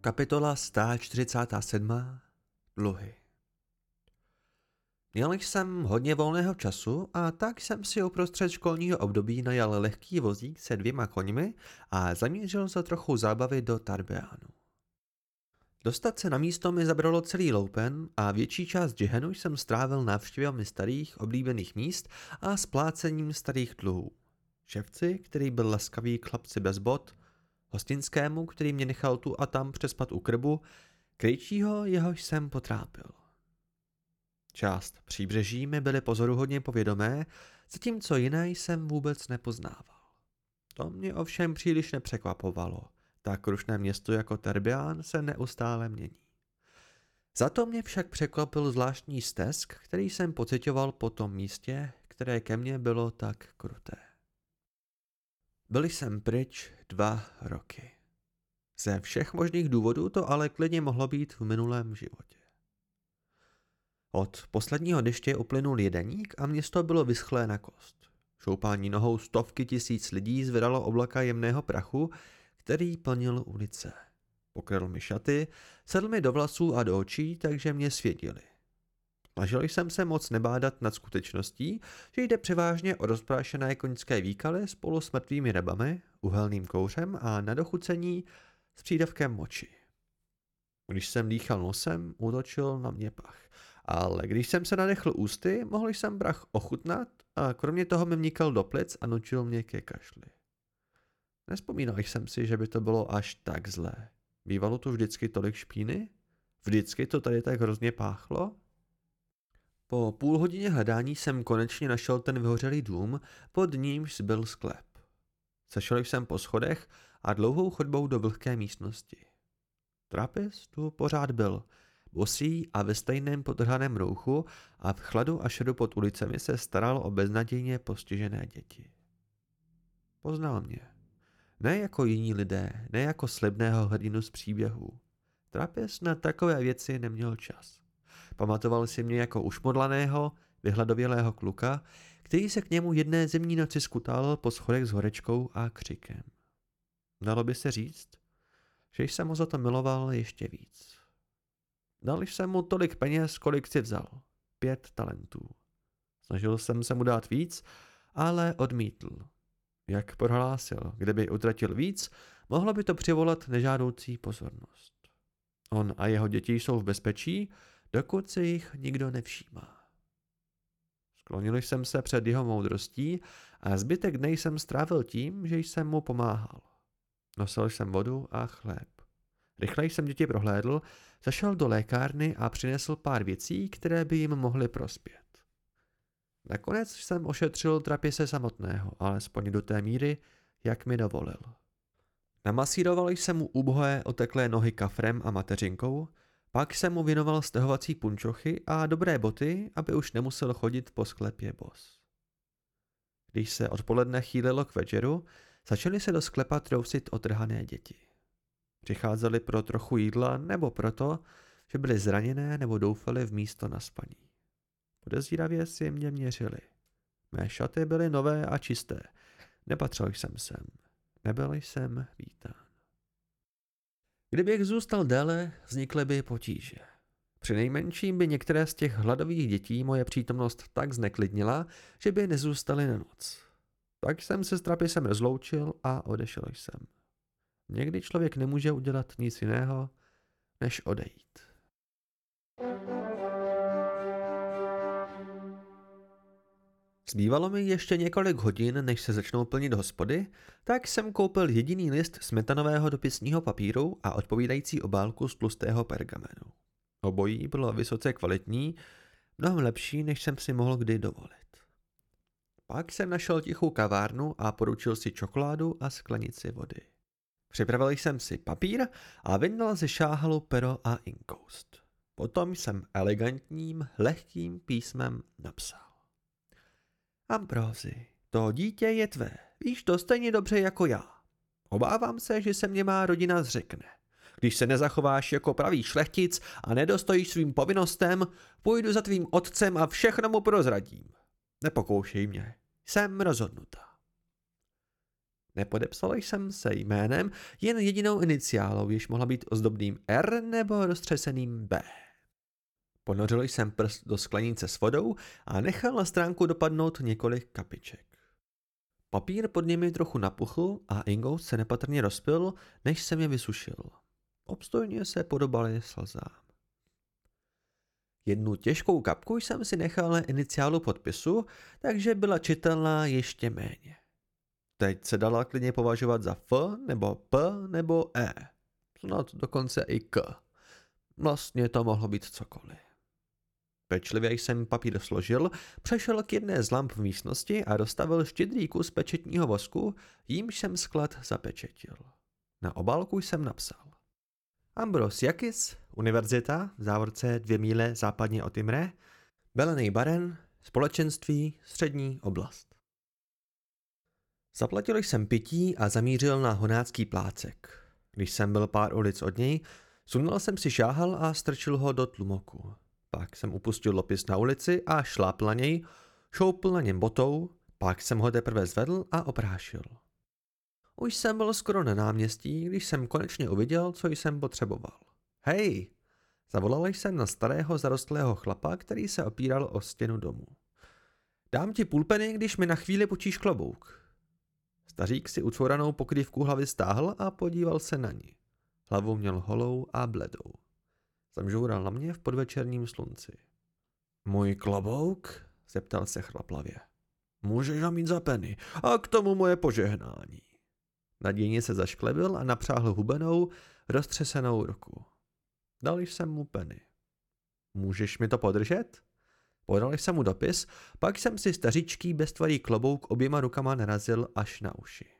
Kapitola 147. Dluhy Měl jsem hodně volného času a tak jsem si uprostřed školního období najal lehký vozík se dvěma koňmi a zamířil za trochu zábavy do Tarbeánu. Dostat se na místo mi zabralo celý loupen a větší část džihenu jsem strávil návštěvami starých oblíbených míst a splácením starých dluhů. Ševci, který byl laskavý chlapci bez bod, hostinskému, který mě nechal tu a tam přespat u krbu, krejčího, jehož jsem potrápil. Část příbřeží mi byly pozoruhodně povědomé, zatímco jiné jsem vůbec nepoznával. To mě ovšem příliš nepřekvapovalo. Tak krušné město jako Terbián se neustále mění. Za to mě však překvapil zvláštní stesk, který jsem pocitoval po tom místě, které ke mně bylo tak kruté. Byl jsem pryč dva roky. Ze všech možných důvodů to ale klidně mohlo být v minulém životě. Od posledního deště uplynul jedeník a město bylo vyschlé na kost. Šoupání nohou stovky tisíc lidí zvedalo oblaka jemného prachu, který plnil ulice. Pokryl mi šaty, sedl mi do vlasů a do očí, takže mě svědili. Snažil jsem se moc nebádat nad skutečností, že jde převážně o rozprášené koňské výkaly spolu s mrtvými rybami, uhelným kouřem a na dochucení s přídavkem moči. Když jsem dýchal nosem, útočil na mě pach. Ale když jsem se nadechl ústy, mohl jsem brach ochutnat a kromě toho mi vnikal do plic a nučil mě ke kašli. Nespomínal jsem si, že by to bylo až tak zlé. Bývalo tu vždycky tolik špíny? Vždycky to tady tak hrozně páchlo? Po půl hodině hledání jsem konečně našel ten vyhořelý dům, pod nímž byl sklep. Sešel jsem po schodech a dlouhou chodbou do vlhké místnosti. Trapis tu pořád byl, bosý a ve stejném podrhaném rouchu a v chladu a šedu pod ulicemi se staral o beznadějně postižené děti. Poznal mě. Ne jako jiní lidé, ne jako slibného hrdinu z příběhů. Trapis na takové věci neměl čas. Pamatoval si mě jako ušmodlaného, vyhladovělého kluka, který se k němu jedné zimní noci skutal po schodech s horečkou a křikem. Dalo by se říct, že jsem ho za to miloval ještě víc. Dal jsem mu tolik peněz, kolik si vzal. Pět talentů. Snažil jsem se mu dát víc, ale odmítl. Jak prohlásil, kdyby utratil víc, mohlo by to přivolat nežádoucí pozornost. On a jeho děti jsou v bezpečí, dokud se jich nikdo nevšímá. Sklonil jsem se před jeho moudrostí a zbytek dne jsem strávil tím, že jsem mu pomáhal. Nosil jsem vodu a chléb. Rychle jsem děti prohlédl, zašel do lékárny a přinesl pár věcí, které by jim mohly prospět. Nakonec jsem ošetřil trapise samotného, alespoň do té míry, jak mi dovolil. Namasíroval jsem mu úbohé oteklé nohy kafrem a mateřinkou, pak jsem mu věnoval stehovací punčochy a dobré boty, aby už nemusel chodit po sklepě bos. Když se odpoledne chýlilo k večeru, začaly se do sklepa trousit otrhané děti. Přicházeli pro trochu jídla nebo proto, že byli zraněné nebo doufali v místo na spaní. Podezíravě si mě měřili. Mé šaty byly nové a čisté. Nepatřil jsem sem. Nebyl jsem vítán. Kdybych zůstal déle, vznikly by potíže. Při nejmenším by některé z těch hladových dětí moje přítomnost tak zneklidnila, že by nezůstaly na noc. Tak jsem se s trapisem rozloučil a odešel jsem. Někdy člověk nemůže udělat nic jiného, než odejít. Zbývalo mi ještě několik hodin, než se začnou plnit hospody, tak jsem koupil jediný list smetanového dopisního papíru a odpovídající obálku z tlustého pergamenu. Obojí bylo vysoce kvalitní, mnohem lepší, než jsem si mohl kdy dovolit. Pak jsem našel tichou kavárnu a poručil si čokoládu a sklenici vody. Připravil jsem si papír a vyndal ze šáhalu pero a inkoust. Potom jsem elegantním, lehkým písmem napsal. Ambrozy, to dítě je tvé, víš to stejně dobře jako já. Obávám se, že se mě má rodina zřekne. Když se nezachováš jako pravý šlechtic a nedostojíš svým povinnostem, půjdu za tvým otcem a všechno mu prozradím. Nepokoušej mě. Jsem rozhodnutá. Nepodepsal jsem se jménem, jen jedinou iniciálou, jež mohla být ozdobným R nebo roztřeseným B. Ponořil jsem prst do sklenice s vodou a nechal na stránku dopadnout několik kapiček. Papír pod nimi trochu napuchl a ingout se nepatrně rozpil, než jsem je vysušil. Obstojně se podobaly slzám. Jednu těžkou kapku jsem si nechal na iniciálu podpisu, takže byla čitelná ještě méně. Teď se dala klidně považovat za F, nebo P, nebo E. Snad dokonce i K. Vlastně to mohlo být cokoliv. Pečlivě jsem papír složil, přešel k jedné z lamp v místnosti a dostavil štědrý kus pečetního vosku, jímž jsem sklad zapečetil. Na obálku jsem napsal. Ambros Jakis, univerzita, v závorce dvě míle západně od Imre, Belený Baren, společenství, střední oblast. Zaplatil jsem pití a zamířil na honácký plácek. Když jsem byl pár ulic od něj, sundal jsem si šáhal a strčil ho do tlumoku. Pak jsem upustil lopis na ulici a šlápl na něj, šoupl na něm botou, pak jsem ho teprve zvedl a oprášil. Už jsem byl skoro na náměstí, když jsem konečně uviděl, co jsem potřeboval. Hej! Zavolal jsem na starého zarostlého chlapa, který se opíral o stěnu domu. Dám ti půl peny, když mi na chvíli počíš klobouk. Stařík si ucvoranou pokrývku hlavy stáhl a podíval se na ní. Hlavu měl holou a bledou. Zamžoural na mě v podvečerním slunci. Můj klobouk? zeptal se chlaplavě. Můžeš ho mít za peny a k tomu moje požehnání. Nadějně se zašklebil a napřáhl hubenou, roztřesenou ruku. Dal jsem mu peny. Můžeš mi to podržet? Podal jsem mu dopis, pak jsem si stařičký beztvarý klobouk oběma rukama narazil až na uši.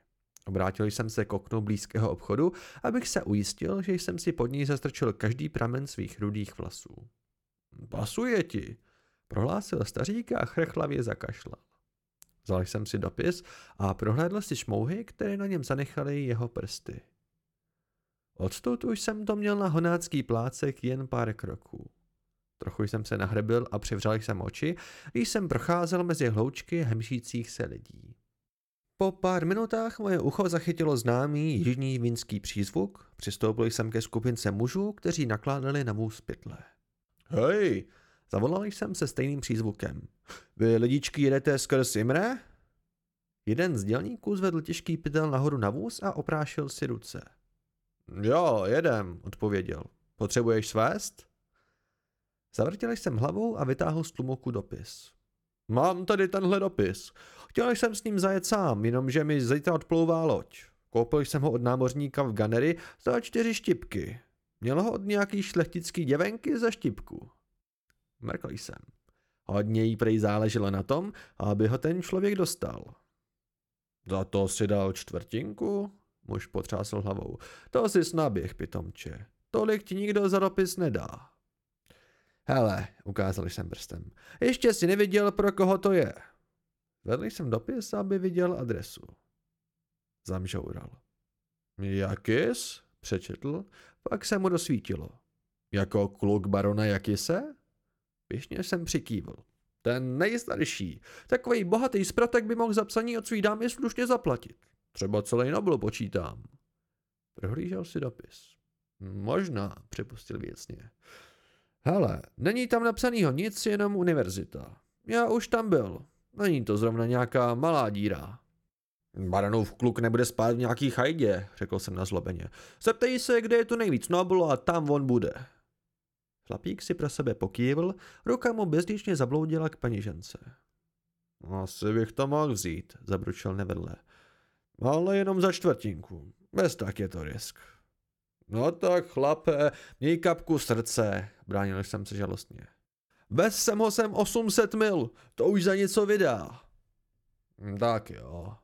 Obrátil jsem se k oknu blízkého obchodu, abych se ujistil, že jsem si pod ní zastrčil každý pramen svých rudých vlasů. Pasuje ti, prohlásil stařík a chrchlavě zakašlal. Vzal jsem si dopis a prohlédl si šmouhy, které na něm zanechaly jeho prsty. Odtud už jsem to měl na honácký plácek jen pár kroků. Trochu jsem se nahrebil a přivřel jsem oči, když jsem procházel mezi hloučky hemžících se lidí. Po pár minutách moje ucho zachytilo známý jižní vinský přízvuk, přistoupil jsem ke skupince mužů, kteří nakládali na můj pytle. Hej, zavolal jsem se stejným přízvukem. Vy lidičky jedete skrz Imre? Jeden z dělníků zvedl těžký pytel nahoru na vůz a oprášil si ruce. Jo, jedem, odpověděl. Potřebuješ svést? Zavrtěl jsem hlavou a vytáhl z tlumoku dopis. Mám tady tenhle dopis. Chtěl jsem s ním zajet sám, jenomže mi zítra odplouvá loď. Koupil jsem ho od námořníka v Ganery za čtyři štipky. Měl ho od nějaký šlechtický děvenky za štipku. Mrkl jsem. Hodně jí prej záleželo na tom, aby ho ten člověk dostal. Za to si dal čtvrtinku? Muž potřásl hlavou. To si snaběh, pitomče. Tolik ti nikdo za dopis nedá. Hele, ukázal jsem prstem. Ještě si neviděl, pro koho to je. Vedl jsem dopis, aby viděl adresu. Zamžoural. Jakis? Přečetl, pak se mu dosvítilo. Jako kluk barona Jakise? Pěšně jsem přikývl. Ten nejstarší. Takový bohatý zpratek by mohl zapsaní od svý dámy slušně zaplatit. Třeba celý Nobel počítám. Prohlížel si dopis. Možná, připustil věcně. Hele, není tam napsanýho nic, jenom univerzita. Já už tam byl. Není to zrovna nějaká malá díra. Baranův kluk nebude spát v nějaký chajdě, řekl jsem na zlobeně. Zeptej se, kde je tu nejvíc Nobel a tam on bude. Chlapík si pro sebe pokývl, ruka mu bezděčně zabloudila k peněžence. Asi bych to mohl vzít, zabručil nevedle. Ale jenom za čtvrtinku. Bez tak je to risk. No tak chlape, měj kapku srdce, bránil jsem se žalostně. Bez jsem ho sem 800 mil, to už za něco vydá. Hm, tak jo.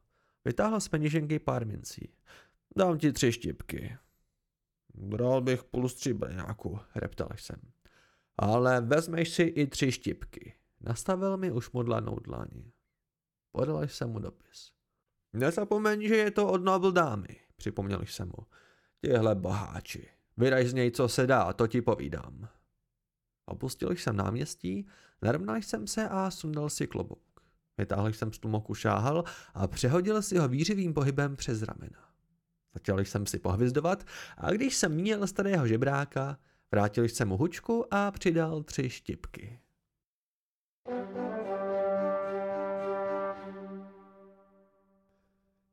Vytáhl z peněženky pár mincí. Dám ti tři štipky. Bral bych půl stříbrňáku, reptal jsem. Ale vezmeš si i tři štipky. Nastavil mi už modlanou dlaní. Podal jsem mu dopis. Nezapomeň, že je to od Nobel dámy, připomněl jsem mu. Těhle boháči. Vydaj z něj, co se dá, to ti povídám. Opustil jsem náměstí, narovnal jsem se a sundal si klobouk. Vytáhl jsem z tlumoku šáhal a přehodil si ho výřivým pohybem přes ramena. Začal jsem si pohvizdovat a když jsem měl starého žebráka, vrátil jsem mu hučku a přidal tři štipky.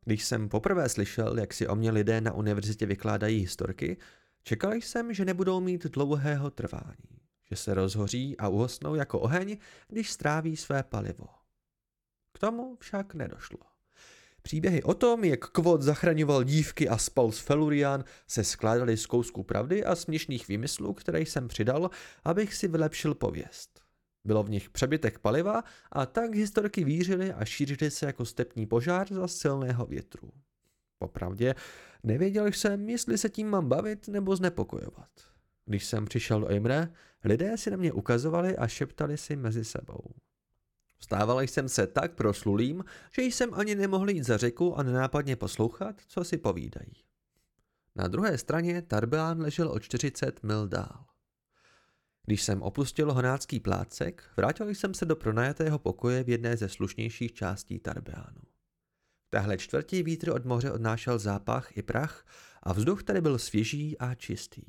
Když jsem poprvé slyšel, jak si o mě lidé na univerzitě vykládají historky, čekal jsem, že nebudou mít dlouhého trvání, že se rozhoří a uhosnou jako oheň, když stráví své palivo. K tomu však nedošlo. Příběhy o tom, jak Kvot zachraňoval dívky a spal s Felurian, se skládaly z kousků pravdy a směšných výmyslů, které jsem přidal, abych si vylepšil pověst. Bylo v nich přebytek paliva a tak historky vířily a šířily se jako stepní požár za silného větru. Popravdě, nevěděl jsem, jestli se tím mám bavit nebo znepokojovat. Když jsem přišel do Imre, lidé si na mě ukazovali a šeptali si mezi sebou. Vstával jsem se tak proslulým, že jsem ani nemohl jít za řeku a nenápadně poslouchat, co si povídají. Na druhé straně Tarbeán ležel o 40 mil dál. Když jsem opustil honácký plácek, vrátil jsem se do pronajatého pokoje v jedné ze slušnějších částí Tarbeánu. V téhle čtvrtí vítr od moře odnášel zápach i prach a vzduch tady byl svěží a čistý.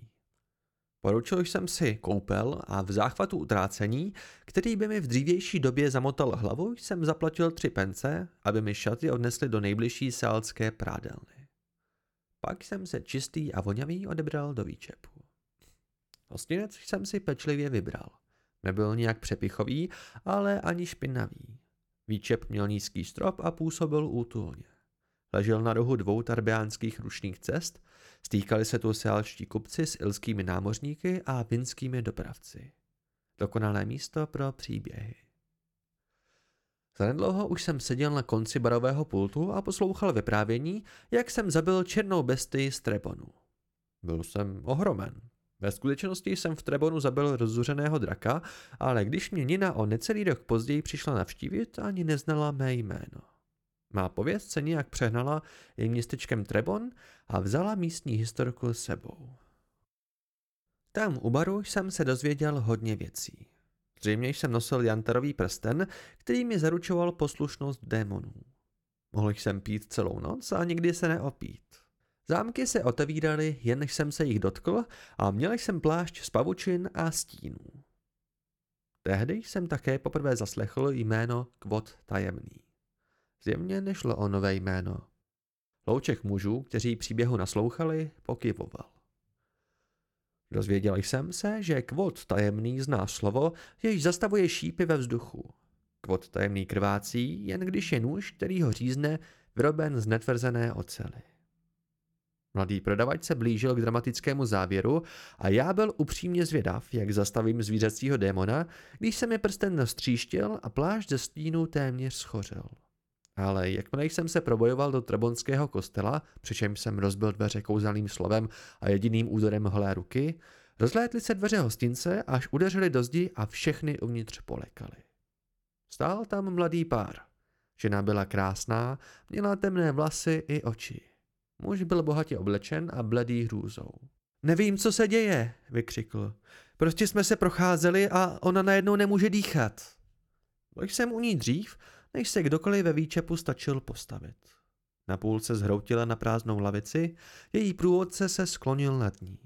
Poručil jsem si koupel a v záchvatu utrácení, který by mi v dřívější době zamotal hlavu, jsem zaplatil tři pence, aby mi šaty odnesli do nejbližší sálské prádelny. Pak jsem se čistý a vonavý odebral do výčepu. Hostinec jsem si pečlivě vybral. Nebyl nijak přepichový, ale ani špinavý. Výčep měl nízký strop a působil útulně. Ležel na rohu dvou tarbiánských ručních cest, stýkali se tu sealští kupci s ilskými námořníky a vinskými dopravci. Dokonalé místo pro příběhy. Zanedlouho už jsem seděl na konci barového pultu a poslouchal vyprávění, jak jsem zabil černou bestii z Trebonu. Byl jsem ohromen. Ve skutečnosti jsem v Trebonu zabil rozzuřeného draka, ale když mě Nina o necelý rok později přišla navštívit, ani neznala mé jméno. Má pověst se nějak přehnala jejím městečkem Trebon a vzala místní historku s sebou. Tam u baru jsem se dozvěděl hodně věcí. Zřejmě jsem nosil jantarový prsten, který mi zaručoval poslušnost démonů. Mohl jsem pít celou noc a nikdy se neopít. Zámky se otevíraly, jen než jsem se jich dotkl a měl jsem plášť z pavučin a stínů. Tehdy jsem také poprvé zaslechl jméno Kvot tajemný. Zjevně nešlo o nové jméno. Louček mužů, kteří příběhu naslouchali, pokyvoval. Dozvěděl jsem se, že kvot tajemný zná slovo, jež zastavuje šípy ve vzduchu. Kvot tajemný krvácí, jen když je nůž, který ho řízne, vyroben z netvrzené ocely. Mladý prodavač se blížil k dramatickému závěru a já byl upřímně zvědav, jak zastavím zvířecího démona, když se mi prsten nastříštil a plášť ze stínu téměř schořel. Ale jakmile jsem se probojoval do Trebonského kostela, přičemž jsem rozbil dveře kouzelným slovem a jediným úderem holé ruky, rozlétly se dveře hostince, až udeřily do zdi a všechny uvnitř polekali. Stál tam mladý pár. Žena byla krásná, měla temné vlasy i oči. Muž byl bohatě oblečen a bledý hrůzou. Nevím, co se děje, vykřikl. Prostě jsme se procházeli a ona najednou nemůže dýchat. Byl jsem u ní dřív, než se kdokoliv ve výčepu stačil postavit. Na půlce zhroutila na prázdnou lavici, její průvodce se sklonil nad ní.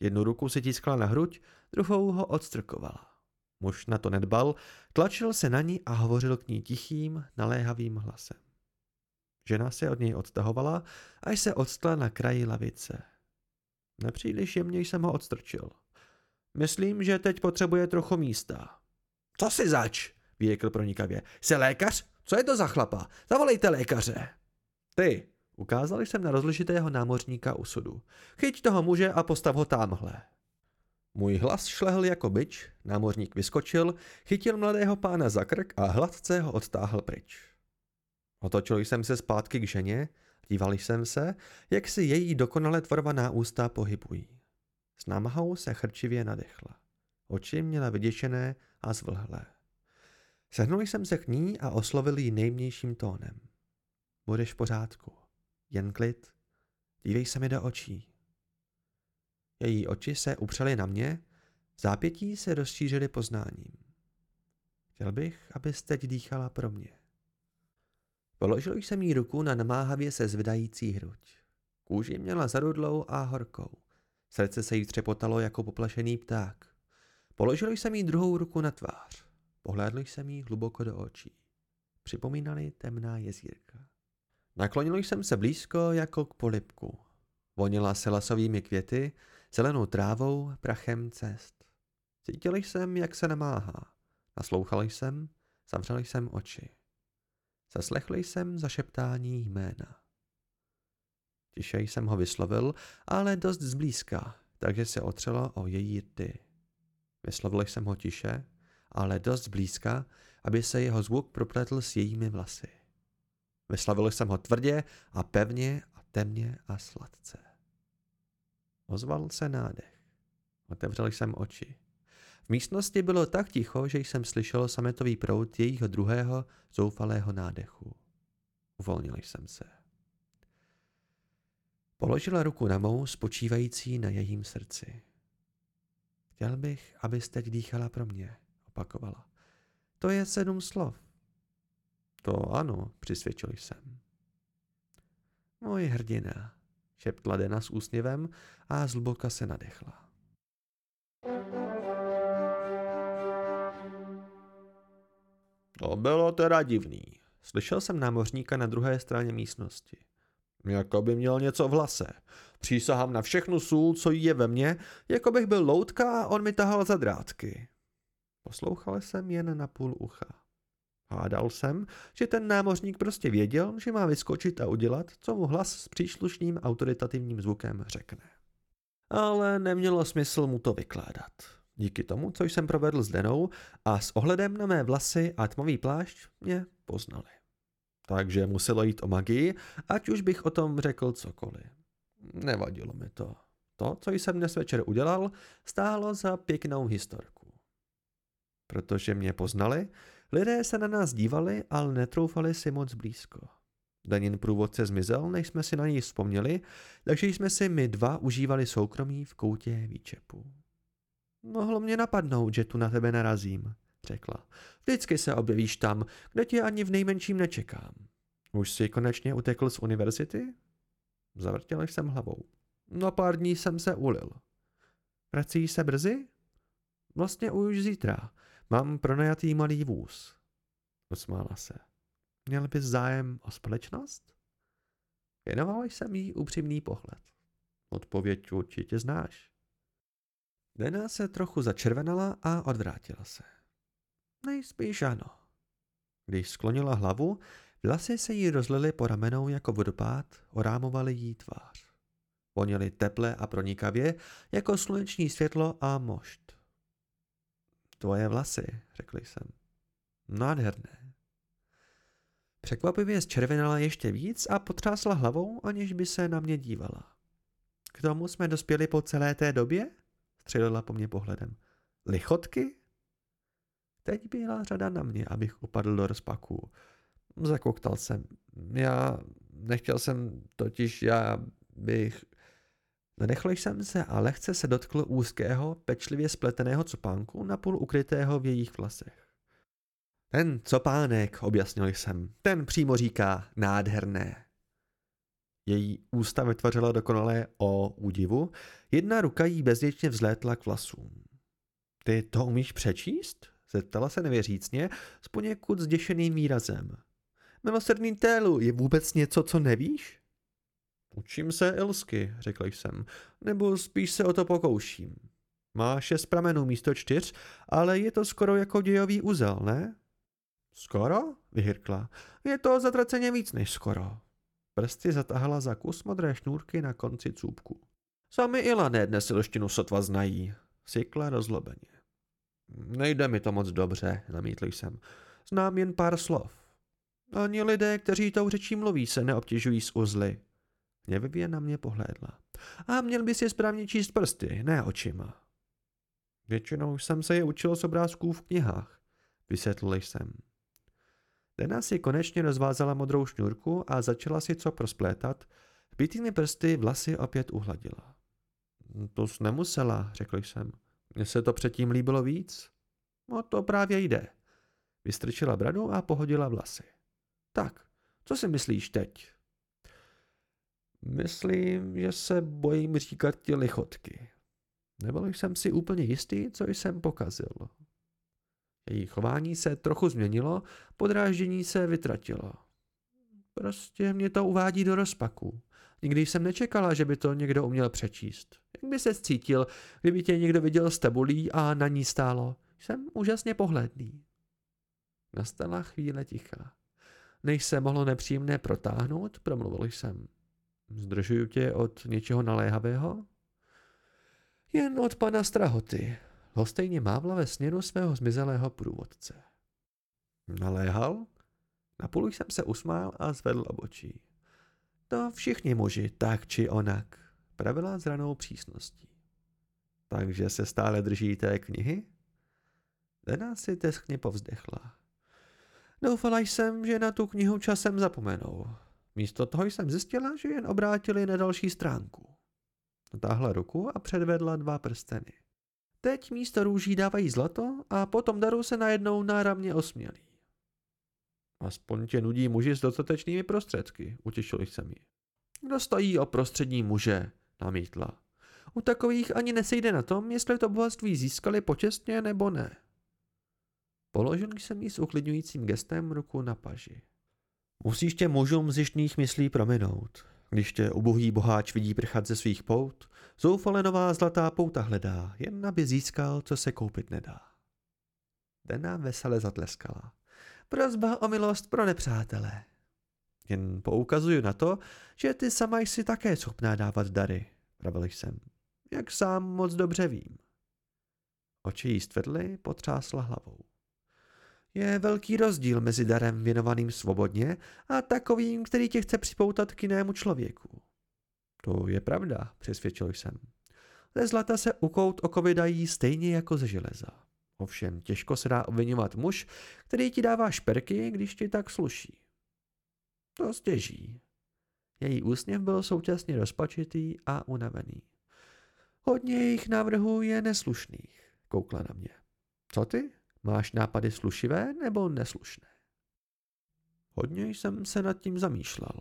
Jednu ruku si tiskla na hruď, druhou ho odstrkovala. Muž na to nedbal, tlačil se na ní a hovořil k ní tichým, naléhavým hlasem. Žena se od něj odtahovala, až se odstla na kraji lavice. Nepříliš jemně jsem ho odstrčil. Myslím, že teď potřebuje trochu místa. Co si zač? Vyjekl pronikavě. Jsi lékař? Co je to za chlapa? Zavolejte lékaře. Ty, ukázal jsem na rozlišitého námořníka u sudu. Chyť toho muže a postav ho tamhle. Můj hlas šlehl jako byč, námořník vyskočil, chytil mladého pána za krk a hladce ho odtáhl pryč. Otočil jsem se zpátky k ženě, díval jsem se, jak si její dokonale tvorovaná ústa pohybují. S námahou se chrčivě nadechla. Oči měla vyděšené a zvlhlé. Sehnul jsem se k ní a oslovil ji nejmějším tónem. Budeš v pořádku. Jen klid. Dívej se mi do očí. Její oči se upřely na mě, zápětí se rozšířily poznáním. Chtěl bych, abys teď dýchala pro mě. Položil jsem jí ruku na namáhavě se zvedající hruď. Kůži měla zarudlou a horkou. Srdce se jí třepotalo jako poplašený pták. Položil jsem jí druhou ruku na tvář. Pohlédl jsem jí hluboko do očí. Připomínali temná jezírka. Naklonil jsem se blízko jako k polipku. Vonila se lasovými květy, zelenou trávou, prachem cest. Cítil jsem, jak se namáhá. Naslouchal jsem, zavřel jsem oči. Zaslechl jsem zašeptání jména. Tiše jsem ho vyslovil, ale dost zblízka, takže se otřelo o její rty. Vyslovil jsem ho tiše, ale dost zblízka, aby se jeho zvuk propletl s jejími vlasy. Vyslovil jsem ho tvrdě a pevně a temně a sladce. Ozval se nádech. Otevřel jsem oči. V místnosti bylo tak ticho, že jsem slyšel sametový prout jejího druhého zoufalého nádechu. Uvolnil jsem se. Položila ruku na mou, spočívající na jejím srdci. Chtěl bych, abys teď dýchala pro mě, opakovala. To je sedm slov. To ano, přisvědčil jsem. Můj hrdina, šeptla Dena s úsměvem a zhluboka se nadechla. To bylo teda divný. Slyšel jsem námořníka na druhé straně místnosti. Jako by měl něco v hlase. Přísahám na všechnu sůl, co je ve mně, jako bych byl loutka a on mi tahal za drátky. Poslouchal jsem jen na půl ucha. Hádal jsem, že ten námořník prostě věděl, že má vyskočit a udělat, co mu hlas s příslušným autoritativním zvukem řekne. Ale nemělo smysl mu to vykládat. Díky tomu, co jsem provedl s Denou a s ohledem na mé vlasy a tmavý plášť, mě poznali. Takže muselo jít o magii, ať už bych o tom řekl cokoliv. Nevadilo mi to. To, co jsem dnes večer udělal, stálo za pěknou historku. Protože mě poznali, lidé se na nás dívali, ale netroufali si moc blízko. Danin průvodce zmizel, než jsme si na něj vzpomněli, takže jsme si my dva užívali soukromí v koutě výčepu. Mohlo mě napadnout, že tu na tebe narazím, řekla. Vždycky se objevíš tam, kde tě ani v nejmenším nečekám. Už jsi konečně utekl z univerzity? Zavrtěl jsem hlavou. Na pár dní jsem se ulil. Vracíš se brzy? Vlastně už zítra. Mám pronajatý malý vůz. Usmála se. Měl bys zájem o společnost? Věnoval jsem jí upřímný pohled. Odpověď určitě znáš. Dena se trochu začervenala a odvrátila se. Nejspíš ano. Když sklonila hlavu, vlasy se jí rozlily po ramenou jako vodopád, orámovaly jí tvář. Voněly teple a pronikavě, jako sluneční světlo a mošt. Tvoje vlasy, řekl jsem. Nádherné. Překvapivě zčervenala ještě víc a potřásla hlavou, aniž by se na mě dívala. K tomu jsme dospěli po celé té době? Střelila po mně pohledem. Lichotky? Teď byla řada na mě, abych upadl do rozpaků. Zakoktal jsem. Já nechtěl jsem totiž, já bych... Nenechl jsem se a lehce se dotkl úzkého, pečlivě spleteného copánku, napůl ukrytého v jejich vlasech. Ten copánek, objasnil jsem, ten přímo říká nádherné. Její ústa vytvořila dokonalé o údivu, jedna ruka jí bezděčně vzlétla k vlasům. Ty to umíš přečíst? Zeptala se nevěřícně s poněkud zděšeným výrazem. Milosrdný Télu, je vůbec něco, co nevíš? Učím se ilsky, řekl jsem, nebo spíš se o to pokouším. Má šest pramenů místo čtyř, ale je to skoro jako dějový úzel, ne? Skoro? vyhyrkla. Je to zatraceně víc než skoro. Prsty zatahala za kus modré šnůrky na konci cůbku. Sami Ilané dnes silštinu sotva znají, sykla rozlobeně. Nejde mi to moc dobře, namítl jsem. Znám jen pár slov. Ani lidé, kteří tou řečí mluví, se neobtěžují s uzly. Hněvivě na mě pohlédla. A měl bys je správně číst prsty, ne očima. Většinou jsem se je učil z obrázků v knihách, vysvětlil jsem. Dena si konečně rozvázala modrou šňůrku a začala si co prosplétat, bytými prsty vlasy opět uhladila. To jsi nemusela, řekl jsem. Mně se to předtím líbilo víc. No to právě jde. Vystrčila bradu a pohodila vlasy. Tak, co si myslíš teď? Myslím, že se bojím říkat ti lichotky. Nebyl jsem si úplně jistý, co jsem pokazil. Její chování se trochu změnilo, podráždění se vytratilo. Prostě mě to uvádí do rozpaku. Nikdy jsem nečekala, že by to někdo uměl přečíst. Jak by se cítil, kdyby tě někdo viděl s tabulí a na ní stálo. Jsem úžasně pohledný. Nastala chvíle ticha. Než se mohlo nepříjemné protáhnout, promluvil jsem. Zdržuju tě od něčeho naléhavého? Jen od pana Strahoty. Lhostejně mávla ve směru svého zmizelého průvodce. Naléhal? Napůl jsem se usmál a zvedl obočí. To všichni muži, tak či onak, pravila s ranou přísností. Takže se stále drží té knihy? Lena si teskně povzdechla. Doufala jsem, že na tu knihu časem zapomenou. Místo toho jsem zjistila, že jen obrátili na další stránku. Natáhla ruku a předvedla dva prsteny. Teď místo růží dávají zlato a potom daru se najednou náramně osmělí. Aspoň tě nudí muži s dostatečnými prostředky, utěšil jsem ji. Kdo stojí o prostřední muže, namítla. U takových ani nesejde na tom, jestli to bohatství získali počestně nebo ne. Položil jsem jí s uklidňujícím gestem ruku na paži. Musíš tě mužům zjištných myslí prominout. Když tě ubohý boháč vidí prchat ze svých pout, zoufale nová zlatá pouta hledá, jen aby získal, co se koupit nedá. Dena vesele zatleskala. Prozba o milost pro nepřátele. Jen poukazuju na to, že ty sama jsi také schopná dávat dary, pravil jsem. Jak sám moc dobře vím. Oči jí stvedly, potřásla hlavou. Je velký rozdíl mezi darem věnovaným svobodně a takovým, který tě chce připoutat k jinému člověku. To je pravda, přesvědčil jsem. Ze zlata se ukout okovy dají stejně jako ze železa. Ovšem těžko se dá obvinovat muž, který ti dává šperky, když ti tak sluší. To stěží. Její úsměv byl současně rozpačitý a unavený. Hodně jejich návrhů je neslušných, koukla na mě. Co ty? Máš nápady slušivé nebo neslušné? Hodně jsem se nad tím zamýšlel.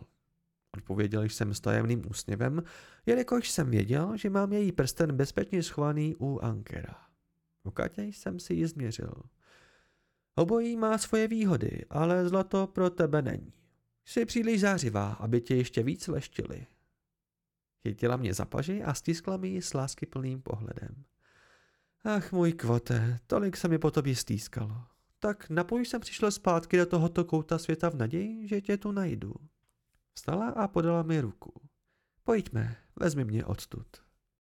Odpověděl jsem s tajemným úsměvem, jelikož jsem věděl, že mám její prsten bezpečně schovaný u Ankera. U Katě jsem si ji změřil. Obojí má svoje výhody, ale zlato pro tebe není. Jsi příliš zářivá, aby tě ještě víc leštili. Chytila mě za paži a stiskla mi ji s láskyplným pohledem. Ach, můj kvote, tolik se mi po tobě stýskalo. Tak napoj jsem přišla zpátky do tohoto kouta světa v naději, že tě tu najdu. Vstala a podala mi ruku. Pojďme, vezmi mě odtud.